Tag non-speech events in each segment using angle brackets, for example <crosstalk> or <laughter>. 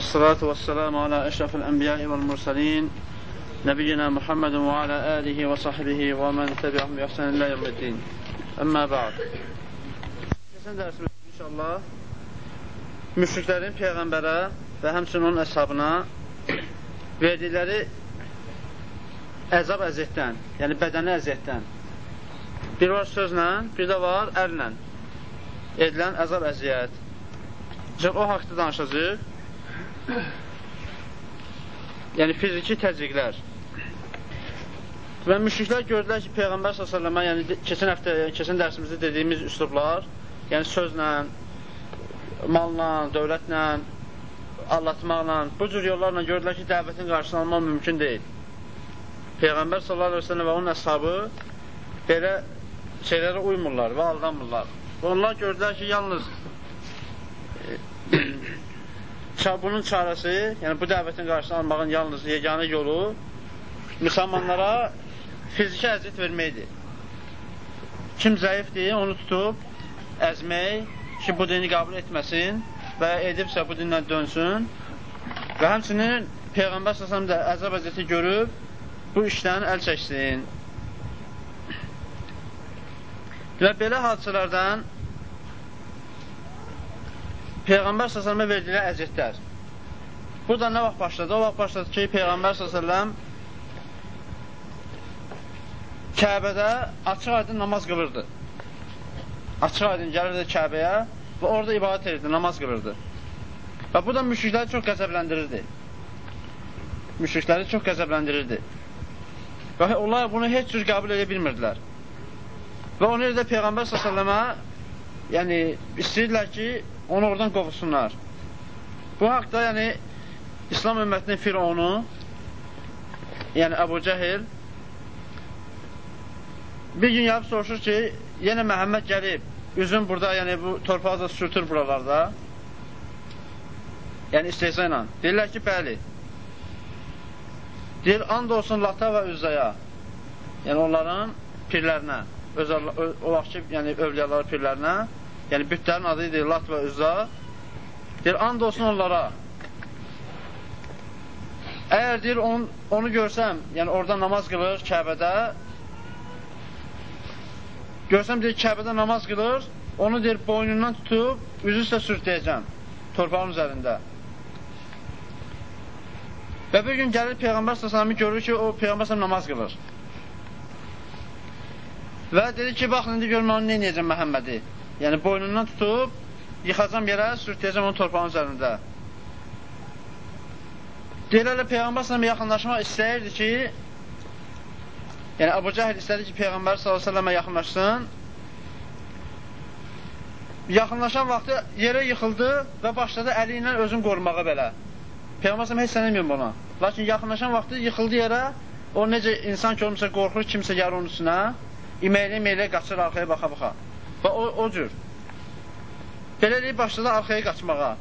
والصلاة والسلام على أشرف الأنبياء والمرسلين نبينا محمد وعلى آله وصحبه ومن تبعهم بإحسان الله يوم الدين أما بعد Keçən dərsimizdə inşallah müşriklərin Peyğəmbərə və həmçinin onun əshabına verdikləri əzab əziyyətdən, yəni bədəni əziyyətdən bir var sözlə, bir də var əllə edilən əzab əziyyət. Cəb o haqda danışacaq. <coughs> Yəni fiziki təzyiqlər. Və müşriklər gördülər ki, Peyğəmbər s.ə.və yəni keçən həftə, keçən dərsimizdə dediyimiz üslublar, yəni sözlə, malla, dövlətlə, allatmaqla, bu cür yollarla gördülər ki, dəvətin qarşısını almaq mümkün deyil. Peyğəmbər s.ə.və və onun əshabı belə şeylərə uymurlar və aldanmırlar. Və onlar gördülər ki, yalnız bunun çarəsi, yəni bu dəvətin qarşısını almağın yalnız yeganə yolu müsəlmanlara fiziki əziyyət verməkdir. Kim zəifdir, onu tutub əzmək ki, bu dini qəbul etməsin və edibsə bu dindən dönsün və həmçinin Peyğəmbər səsəm də əzab əziyyəti görüb bu işdən əl çəksin. Və belə hadisələrdən Peyğəmbər s.ə.və verdilər əziyyətlər. Burada nə vaxt başladı? O vaxt başladı ki, Peyğəmbər s.ə.v Kəbədə açıq aydın namaz qılırdı. Açıq aydın gəlirdi Kəbəyə və orada ibadət edirdi, namaz qılırdı. Və bu da müşrikləri çox qəzəbləndirirdi. Müşrikləri çox qəzəbləndirirdi. Və onlar bunu heç cür qəbul edə bilmirdilər. Və ona görə də Peyğəmbər s.ə.və yəni, istəyirlər ki, onu oradan qovulsunlar. Bu haqda, yəni, İslam ümmətinin fironu, yəni Əbu Cəhil, bir gün yapıb soruşur ki, yenə Məhəmməd gəlib, üzüm burada, yəni bu torpağı da sürtür buralarda. Yəni istehza ilə. Deyirlər ki, bəli. Deyir, and olsun Lata və Üzzəyə. Yəni onların pirlərinə öz o vaxtki yəni övliyaları pirlərinə, yəni bütlərin adı idi Lat və Üzza. Deyir, and olsun onlara. Əgər deyir, on, onu görsəm, yəni orada namaz qılır Kəbədə, görsəm deyir, Kəbədə namaz qılır, onu deyir, boynundan tutub, üzü üstə sürtləyəcəm torpağın üzərində. Və bir gün gəlir Peyğəmbər s.ə.v görür ki, o Peyğəmbər s.ə.v namaz qılır. Və dedi ki, baxın, indi görmə onu neynəyəcəm Məhəmmədi. Yəni, boynundan tutub, yıxacam yerə, sürtləyəcəm onun torpağın üzərində. Deyirlərlə, Peyğəmbər sələmə yaxınlaşmaq istəyirdi ki, yəni Əbu Cəhil istədi ki, Peyğəmbər s.ə.və yaxınlaşsın. Yaxınlaşan vaxtı yerə yıxıldı və başladı əli ilə özünü qorumağa belə. Peyğəmbər s.ə.və heç sənəməyəm buna. Lakin yaxınlaşan vaxtı yıxıldı yerə, o necə insan ki, olmuşsa qorxur kimsə gəlir onun üstünə, iməklə-iməklə qaçır arxaya baxa-baxa. Və o, o cür. Beləlik başladı arxaya qaçmağa,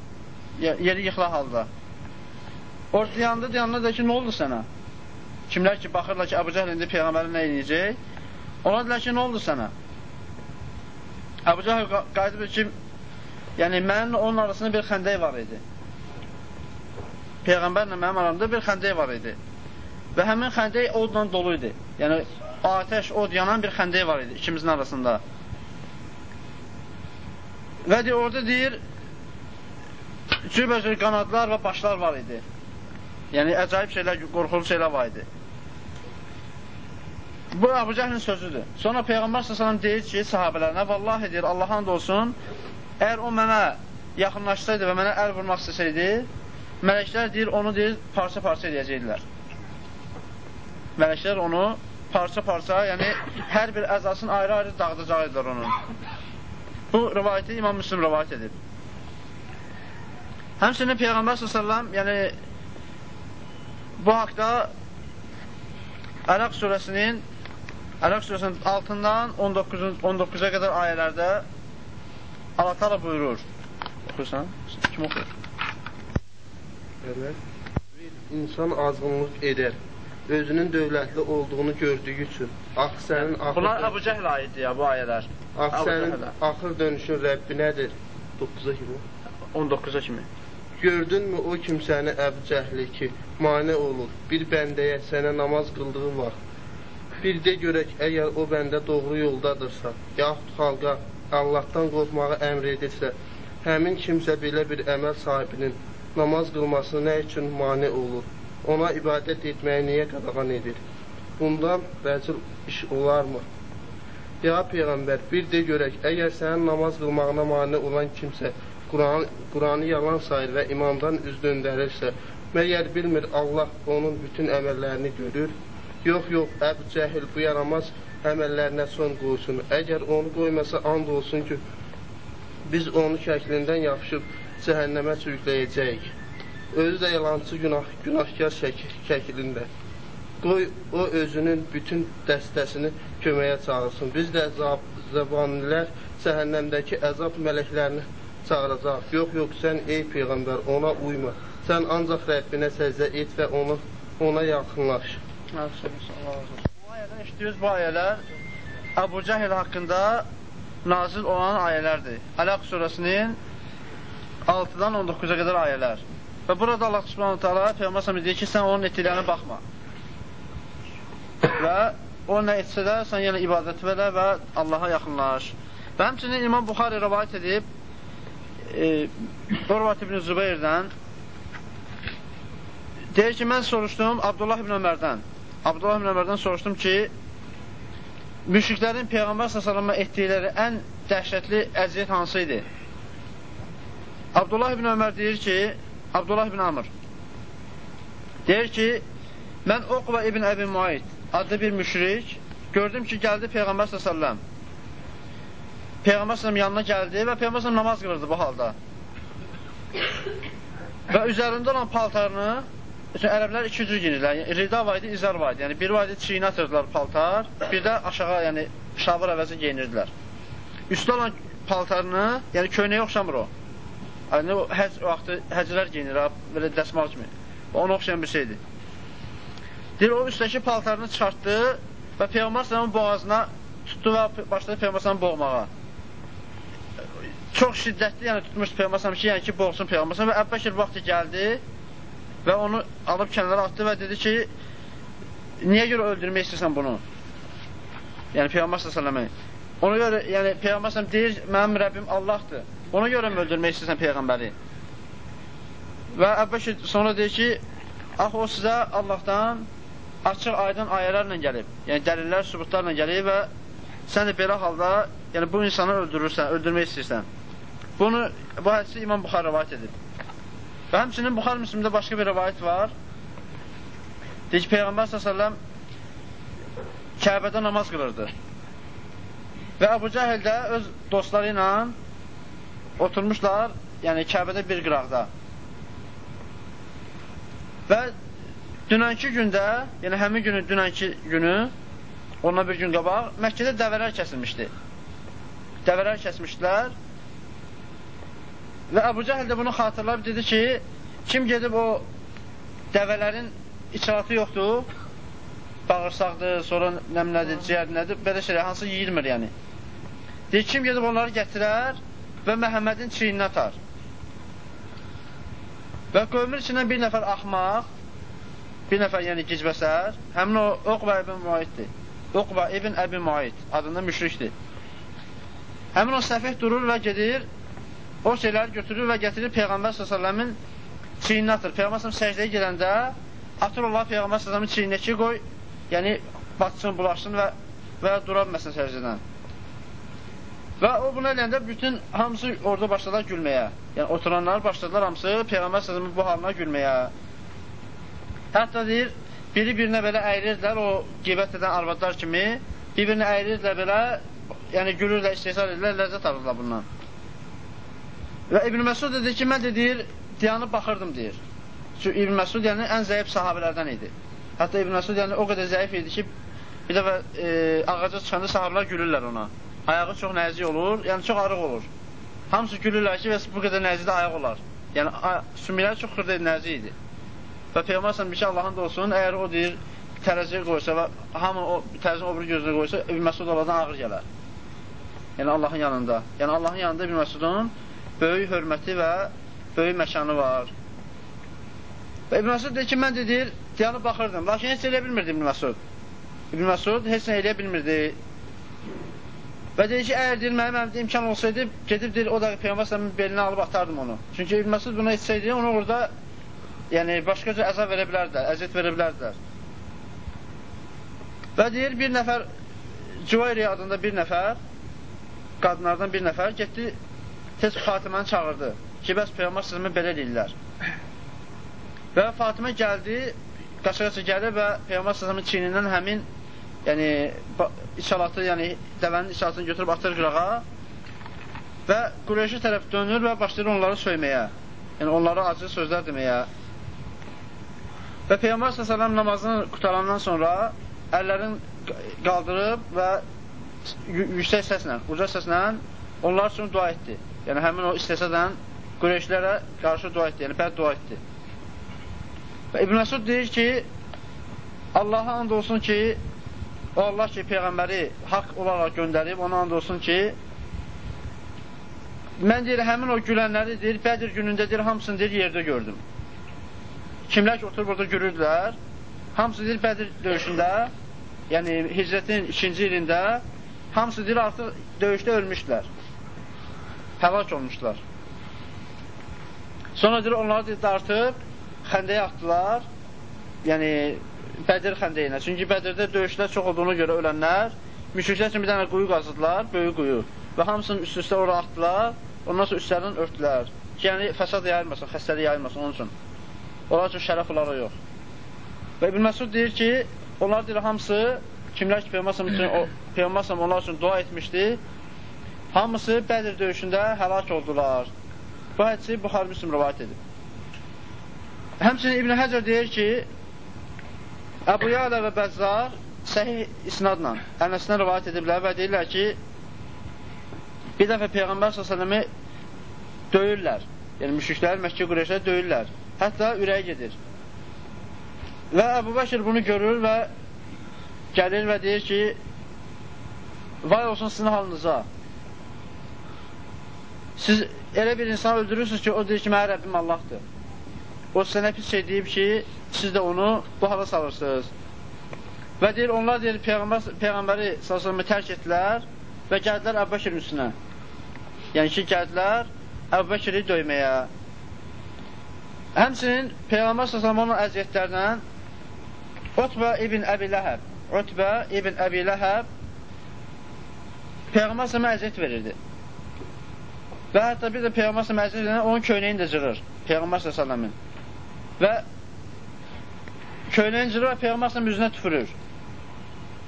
yeri yıxıla halda. Orada dayandı, dayandı da ki, nə oldu sənə? Kimlər ki, baxırlar ki, Əbu Cəhl indi Peyğəmbərin nə edəcək? Ona dedilər ki, nə oldu sənə? Əbu Cəhl qayıdıb ki, yəni mənim onun arasında bir xəndək var idi. Peyğəmbərlə mənim aramda bir xəndək var idi. Və həmin xəndək odla dolu idi. Yəni, atəş, od yanan bir xəndək var idi ikimizin arasında. Və deyir, orada deyir, cürbəcür qanadlar və başlar var idi. Yəni, əcaib şeylər, qorxulu şeylər var idi. Bu, Əbu Cəhlin sözüdür. Sonra Peyğəmbər s.ə.v deyir ki, sahabələrinə, vallahi deyir, Allahın da olsun, əgər o mənə yaxınlaşsaydı və mənə əl vurmaq istəsəydi, mələklər deyir, onu deyir, parça-parça edəcəkdilər. Mələklər onu parça-parça, yəni hər bir əzasını ayrı-ayrı dağıdacaqlar onun. Bu rivayəti İmam Müslim rivayət edib. Həmçinin Peyğəmbər s.ə.v yəni bu haqda Ərəq surəsinin Ərəq surəsinin altından 19-a 19 qədər ayələrdə Allah təala buyurur. Oxursan? Kim oxuyur? Evet. Bir insan azğınlıq edər özünün dövlətli olduğunu gördüyü üçün axı sənin axır Bunlar Əbu Cəhl ayədir ya bu ayələr. Axı sənin axır dönüşün Rəbbi nədir? 9-a kimi. 19-a kimi. Gördünmü o kimsəni Əbcəhli ki, mane olur bir bəndəyə sənə namaz qıldığı vaxt. Bir de görək, əgər o bəndə doğru yoldadırsa, yaxud xalqa Allahdan qorxmağı əmr edirsə, həmin kimsə belə bir əməl sahibinin namaz qılması nə üçün mane olur? Ona ibadət etməyi niyə qadağan edir? Bundan vəcil iş olarmı? Ya Peyğəmbər, bir de görək, əgər sənin namaz qılmağına mane olan kimsə Quran, Quranı yalan sayır və imamdan üz döndərirsə, məyər bilmir Allah onun bütün əməllərini görür? Yox, yox, Əbu Cəhil bu yaramaz əməllərinə son qoysun. Əgər onu qoymasa, and olsun ki, biz onu şəklindən yapışıb cəhənnəmə sürükləyəcəyik. Özü də yalancı günah, günahkar şək şəklində. Qoy o özünün bütün dəstəsini köməyə çağırsın. Biz də zabanilər cəhənnəmdəki əzab mələklərini çağıracaq. Yox, yox, sən ey Peyğəmbər ona uyma. Sən ancaq Rəbbinə səzdə et və onu, ona yaxınlaş. Bu ayədən işləyirik, bu ayələr Əbu Cəhil haqqında nazil olan ayələrdir. Ələq surəsinin 6-dan 19-a qədər ayələr. Və burada Allah subhanahu ta'ala Peyğəmbər deyir ki, sən onun etdiklərinə baxma. Və o nə etsə də sən yenə ibadət verə və Allaha yaxınlaş. Və həmçinin İmam Buxari rəvayət edib, e, Urvat ibn Zübeyrdən deyir ki, mən soruşdum Abdullah ibn Ömərdən. Abdullah ibn Ömərdən soruşdum ki, müşriklərin Peyğəmbər s.ə.və etdikləri ən dəhşətli əziyyət hansı idi? Abdullah ibn Ömər deyir ki, Abdullah ibn Amr deyir ki, mən Oqva ibn Əbi Muayid adlı bir müşrik gördüm ki, gəldi Peyğəmbər s.ə.və Peyğəmbər sələm yanına gəldi və Peyğəmbər sələm namaz qılırdı bu halda. və üzərində olan paltarını, üçün ərəblər iki cür giyinirlər. Yəni, rida var idi, izar var idi. Yəni, bir var idi, çiynə atırdılar paltar, bir də aşağı, yəni, şabır əvəzi giyinirdilər. Üstə olan paltarını, yəni köynəyə oxşamır o. Yəni, həc vaxtı həcilər giyinir, belə dəsmal kimi. Ona oxşayan bir şeydir. Deyir, o üstəki paltarını çıxartdı və Peyğəmbər sələmin boğazına tutdu və başladı Peyğəmbər sələmin boğmağa çox şiddətli yəni tutmuş Peyğəmbər ki, yəni ki, boğsun Peyğəmbər və Əbbəkir vaxtı gəldi və onu alıb kənara atdı və dedi ki, niyə görə öldürmək istəyirsən bunu? Yəni Peyğəmbər s.ə.v. Ona görə, yəni Peyğəmbər s.ə.v deyir, mənim Rəbbim Allahdır. Ona görə mi öldürmək istəyirsən Peyğəmbəri? Və Əbbəkir sonra deyir ki, ax o sizə Allahdan açıq aydın ayələrlə gəlib, yəni dəlillər, sübutlarla gəlib və sən də belə halda, yəni bu insanı öldürürsən, öldürmək istəyirsən. Bunu, bu hədisi İmam Buxar rəvayət edib. Və həmçinin Buxar Müslimdə başqa bir rəvayət var. Deyir ki, Peyğəmbər s.ə.v Kəbədə namaz qılırdı. Və Əbu Cəhil də öz dostları ilə oturmuşlar, yəni Kəbədə bir qıraqda. Və dünənki gündə, yəni həmin günün dünənki günü, ondan bir gün qabaq, Məkkədə dəvələr kəsilmişdi. Dəvələr kəsmişdilər Və Əbu Cəhil də bunu xatırlayıb dedi ki, kim gedib o dəvələrin içalatı yoxdur, bağırsaqdır, sonra nəmlədir, ciyər nədir, belə şeylər, hansı yiyilmir yəni. Deyir, kim gedib onları gətirər və Məhəmmədin çiyinə atar. Və qövmün içindən bir nəfər axmaq, bir nəfər yəni gicbəsər, həmin o Uqba ibn Muayiddir. Uqba ibn Əbi Muayid adında müşrikdir. Həmin o səfih durur və gedir o şeyləri götürür və gətirir Peyğəmbər s.ə.v-in çiyninə atır. Peyğəmbər s.ə.v səcdəyə gedəndə atır Allah Peyğəmbər s.ə.v-in çiyninə ki, qoy, yəni batsın, bulaşsın və, və dura bilməsin səcdədən. Və o bunu eləyəndə bütün hamısı orada başladılar gülməyə. Yəni oturanlar başladılar hamısı Peyğəmbər s.ə.v-in bu halına gülməyə. Hətta deyir, biri birinə belə əyirirdilər, o qibət edən arvadlar kimi, bir-birinə əyirirdilər belə, yəni gülürlər, istehsal edirlər, ləzzət alırlar bundan. Və İbn Məsud dedi ki, mən deyir, dayanıb baxırdım deyir. Çünki İbn Məsud yəni ən zəif sahabələrdən idi. Hətta İbn Məsud yəni o qədər zəif idi ki, bir dəfə e, ağaca çıxanda sahabələr gülürlər ona. Ayağı çox nəzik olur, yəni çox arıq olur. Hamısı gülürlər ki, və bu qədər nəzikdə ayaq olar. Yəni sümüklər çox xırda nəzik idi. Və Peyğəmbər sallallahu əleyhi Allahın da olsun, əgər o deyir tərəziyə qoysa və hamı o tərəzinin o bir gözünə qoysa, İbn Məsud onlardan ağır gələr. Yəni Allahın yanında. Yəni Allahın yanında İbn Məsudun böyük hörməti və böyük məkanı var. Və İbn Məsud deyir ki, mən de deyir, dayanıb baxırdım. Lakin heç eləyə bilmirdi İbn Məsud. İbn Məsud heç nə eləyə bilmirdi. Və deyir ki, əgər deyir, mənim əlimdə imkan olsaydı, gedib deyir, o da Peyğəmbər sallamın belinə alıb atardım onu. Çünki İbn Məsud bunu etsəydi, onu orada yəni başqa cür əzab verə bilərdilər, əziyyət verə bilərdilər. Və deyir, bir nəfər, Cüvayri adında bir nəfər, qadınlardan bir nəfər getdi, tez Fatiməni çağırdı ki, bəs Peyğəmbər sızımı belə deyirlər. Və Fatimə gəldi, qaça-qaça gəlir və Peyğəmbər sızımın çiynindən həmin yəni, içalatı, yəni dəvənin içalatını götürüb atır qırağa və Qureyşi tərəf dönür və başlayır onları söyməyə. Yəni, onlara acı sözlər deməyə. Və Peyğəmbər s.ə.v namazını qutarandan sonra əllərini qaldırıb və yüksək səslə, uca səslə onlar üçün dua etdi. Yəni həmin o istəsədən Qureyşlərə qarşı dua etdi, yəni bəd dua etdi. Və İbn Məsud deyir ki, Allaha and olsun ki, o Allah ki, Peyğəmbəri haqq olaraq göndərib, ona and olsun ki, mən deyir, həmin o gülənləri deyir, Bədir günündə deyir, hamısını deyir, yerdə gördüm. Kimlər ki, oturub orada görürdülər, hamısı deyir, Bədir döyüşündə, yəni hicrətin ikinci ilində, hamısı deyir, artıq döyüşdə ölmüşdülər. Həlak olmuşdular. Sonra deyir, onları deyir, dartıb, xəndəyə atdılar, yəni Bədir xəndəyinə. Çünki Bədirdə döyüşlər çox olduğuna görə ölənlər müşriklər üçün bir dənə quyu qazıdılar, böyük quyu. Və hamısını üst-üstə ora atdılar, ondan sonra üstlərindən örtdülər. Ki, yəni fəsad yayılmasın, xəstəlik yayılmasın onun üçün. Onlar üçün şərəf onlara yox. Və İbn Məsud deyir ki, onlar deyir hamısı kimlər ki Peyğəmbər üçün Peyğəmbər onlar üçün dua etmişdi, hamısı Bədir döyüşündə həlak oldular. Bu hədisi Buxari Müslim rivayet edib. Həmçinin İbn Həcər deyir ki, Əbu Yələ və Bəzzar səhih isnadla Ənəsindən rivayət ediblər və deyirlər ki, bir dəfə Peyğəmbər s.ə.v-i döyürlər. Yəni, müşriklər Məkkə Qureyşlər döyürlər. Hətta ürəyə gedir. Və Əbu Bəkir bunu görür və gəlir və deyir ki, vay olsun sizin halınıza. Siz elə bir insan öldürürsünüz ki, o deyir ki, mənə Rəbbim Allahdır. O sənə pis şey deyib ki, siz də onu bu hala salırsınız. Və deyir, onlar deyir, Peyğəmbər, Peyğəmbəri s.ə.v tərk etdilər və gəldilər Əbbəkirin üstünə. Yəni ki, gəldilər Əbbəkiri döyməyə. Həmsinin Peyğəmbər s.ə.v onun əziyyətlərindən Utbə ibn Əbi Ləhəb Utbə ibn Əbi Ləhəb Peyğəmbər s.ə.və əziyyət verirdi. Və hətta bir də Peyğəmbər s.ə.və əziyyət verirdi, onun köynəyini də cırır. Peyğəmbər s.ə.v-in. Və köynəyin cırır və Peyğəmbər üzünə tüfürür.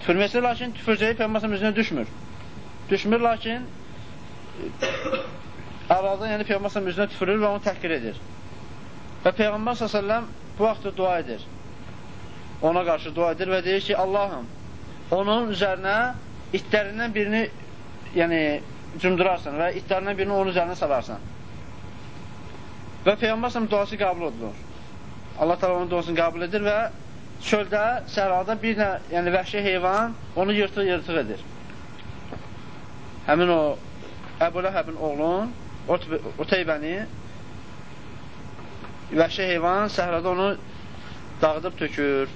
Tüfürməsi, lakin tüfürcəyi Peyğəmbər üzünə düşmür. Düşmür, lakin <coughs> arada yəni Peyğəmbər üzünə tüfürür və onu təhqir edir. Və Peyğəmbər s.ə.v bu vaxtda dua edir. Ona qarşı dua edir və deyir ki, Allahım, onun üzərinə itlərindən birini yəni, cümdürarsan və itlərindən birini onun üzərinə salarsan. Və Peyğəmbər s.ə.v duası qəbul edilir. Allah təala onun duasını qəbul edir və çöldə, sərada bir nə, yəni vəhşi heyvan onu yırtıq-yırtıq edir. Həmin o Əbu Ləhəbin oğlun, Uteybəni vəhşi heyvan səhrada onu dağıdıb tökür.